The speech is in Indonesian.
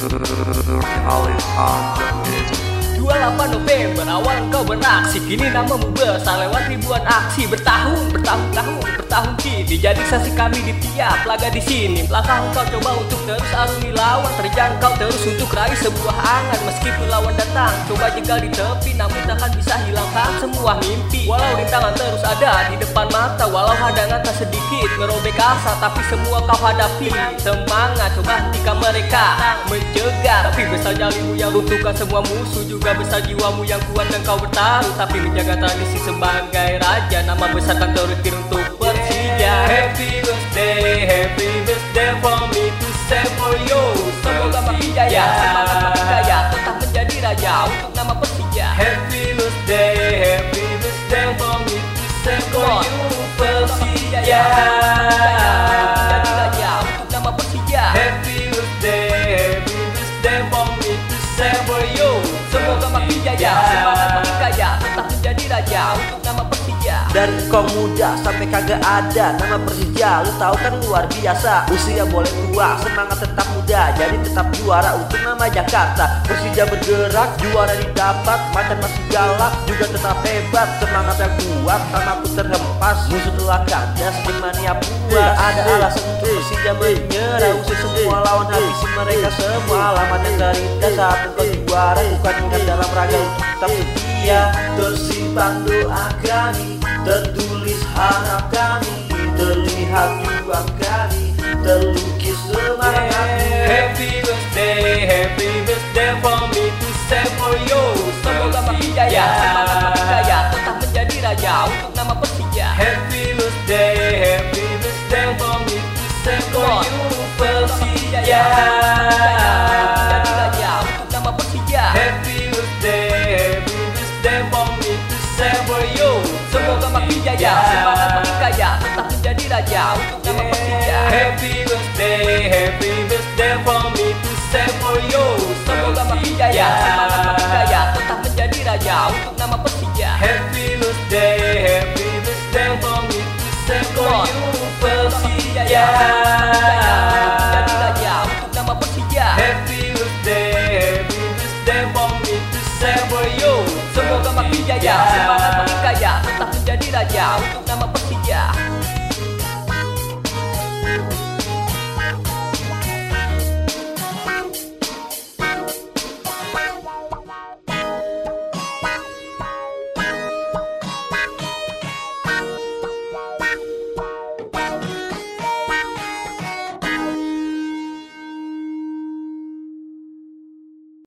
28 November awal engkau beraksi. Kini namamu besar lewat ribuan aksi. Bertahun, bertahun-tahun, bertahun kini. Jadi saksi kami di tiap laga di sini. Langkah engkau coba untuk terus arungi lawan. Terjangkau terus untuk raih sebuah angan. Meskipun lawan datang coba jegal di tepi. Namun takkan bisa hilangkan semua mimpi. Walau rintangan terus ada di depan mata. Walau hadangan sedikit merobek asa Tapi semua kau hadapi. Semangat coba hentikan mereka. Mencegat Tapi besar nyalimu yang runtuhkan semua musuh Juga besar jiwamu yang kuat dan kau bertaruh Tapi menjaga tradisi sebagai raja Nama besar kan terukir untuk Persija Happy me to say for you Semoga makin jaya, semangat makin kaya. Tetap menjadi raja untuk nama Persija. Dari kau muda sampai kagak ada Nama Persija. Lu tahu kan luar biasa Usia boleh tua semangat tetap muda. Jadi tetap juara untuk nama Jakarta. Persija bergerak juara didapat Macan masih galak juga tetap hebat. Semangat yang kuat tamaku terhempas Musuh telakan dan sedih mania puas. Ada alasan untuk Persija menyerah mereka semua Alamat yang terindah saat engkau juara Bukan ingat dalam raga untuk tetap setia Tersimpan doa kami Tertulis harap kami Terlihat juang kami Terlukis semangat kami. Happy birthday, happy birthday for me to say for you. Semoga makin jaya, semangat makin kaya Tetap menjadi raja untuk nama Persija. Happy birthday, happy birthday for me to say for you Persija you Semoga makin jaya, semangat makin kaya. Tetap menjadi raja. Untuk nama Persija Happy birthday, happy birthday for me to you Semoga makin jaya, semangat makin kaya. Tetap menjadi raja. Untuk nama Persija. Happy birthday, happy birthday for me to you Persija. Menjadi raja. Untuk nama Persija. Happy birthday, happy birthday for me to say for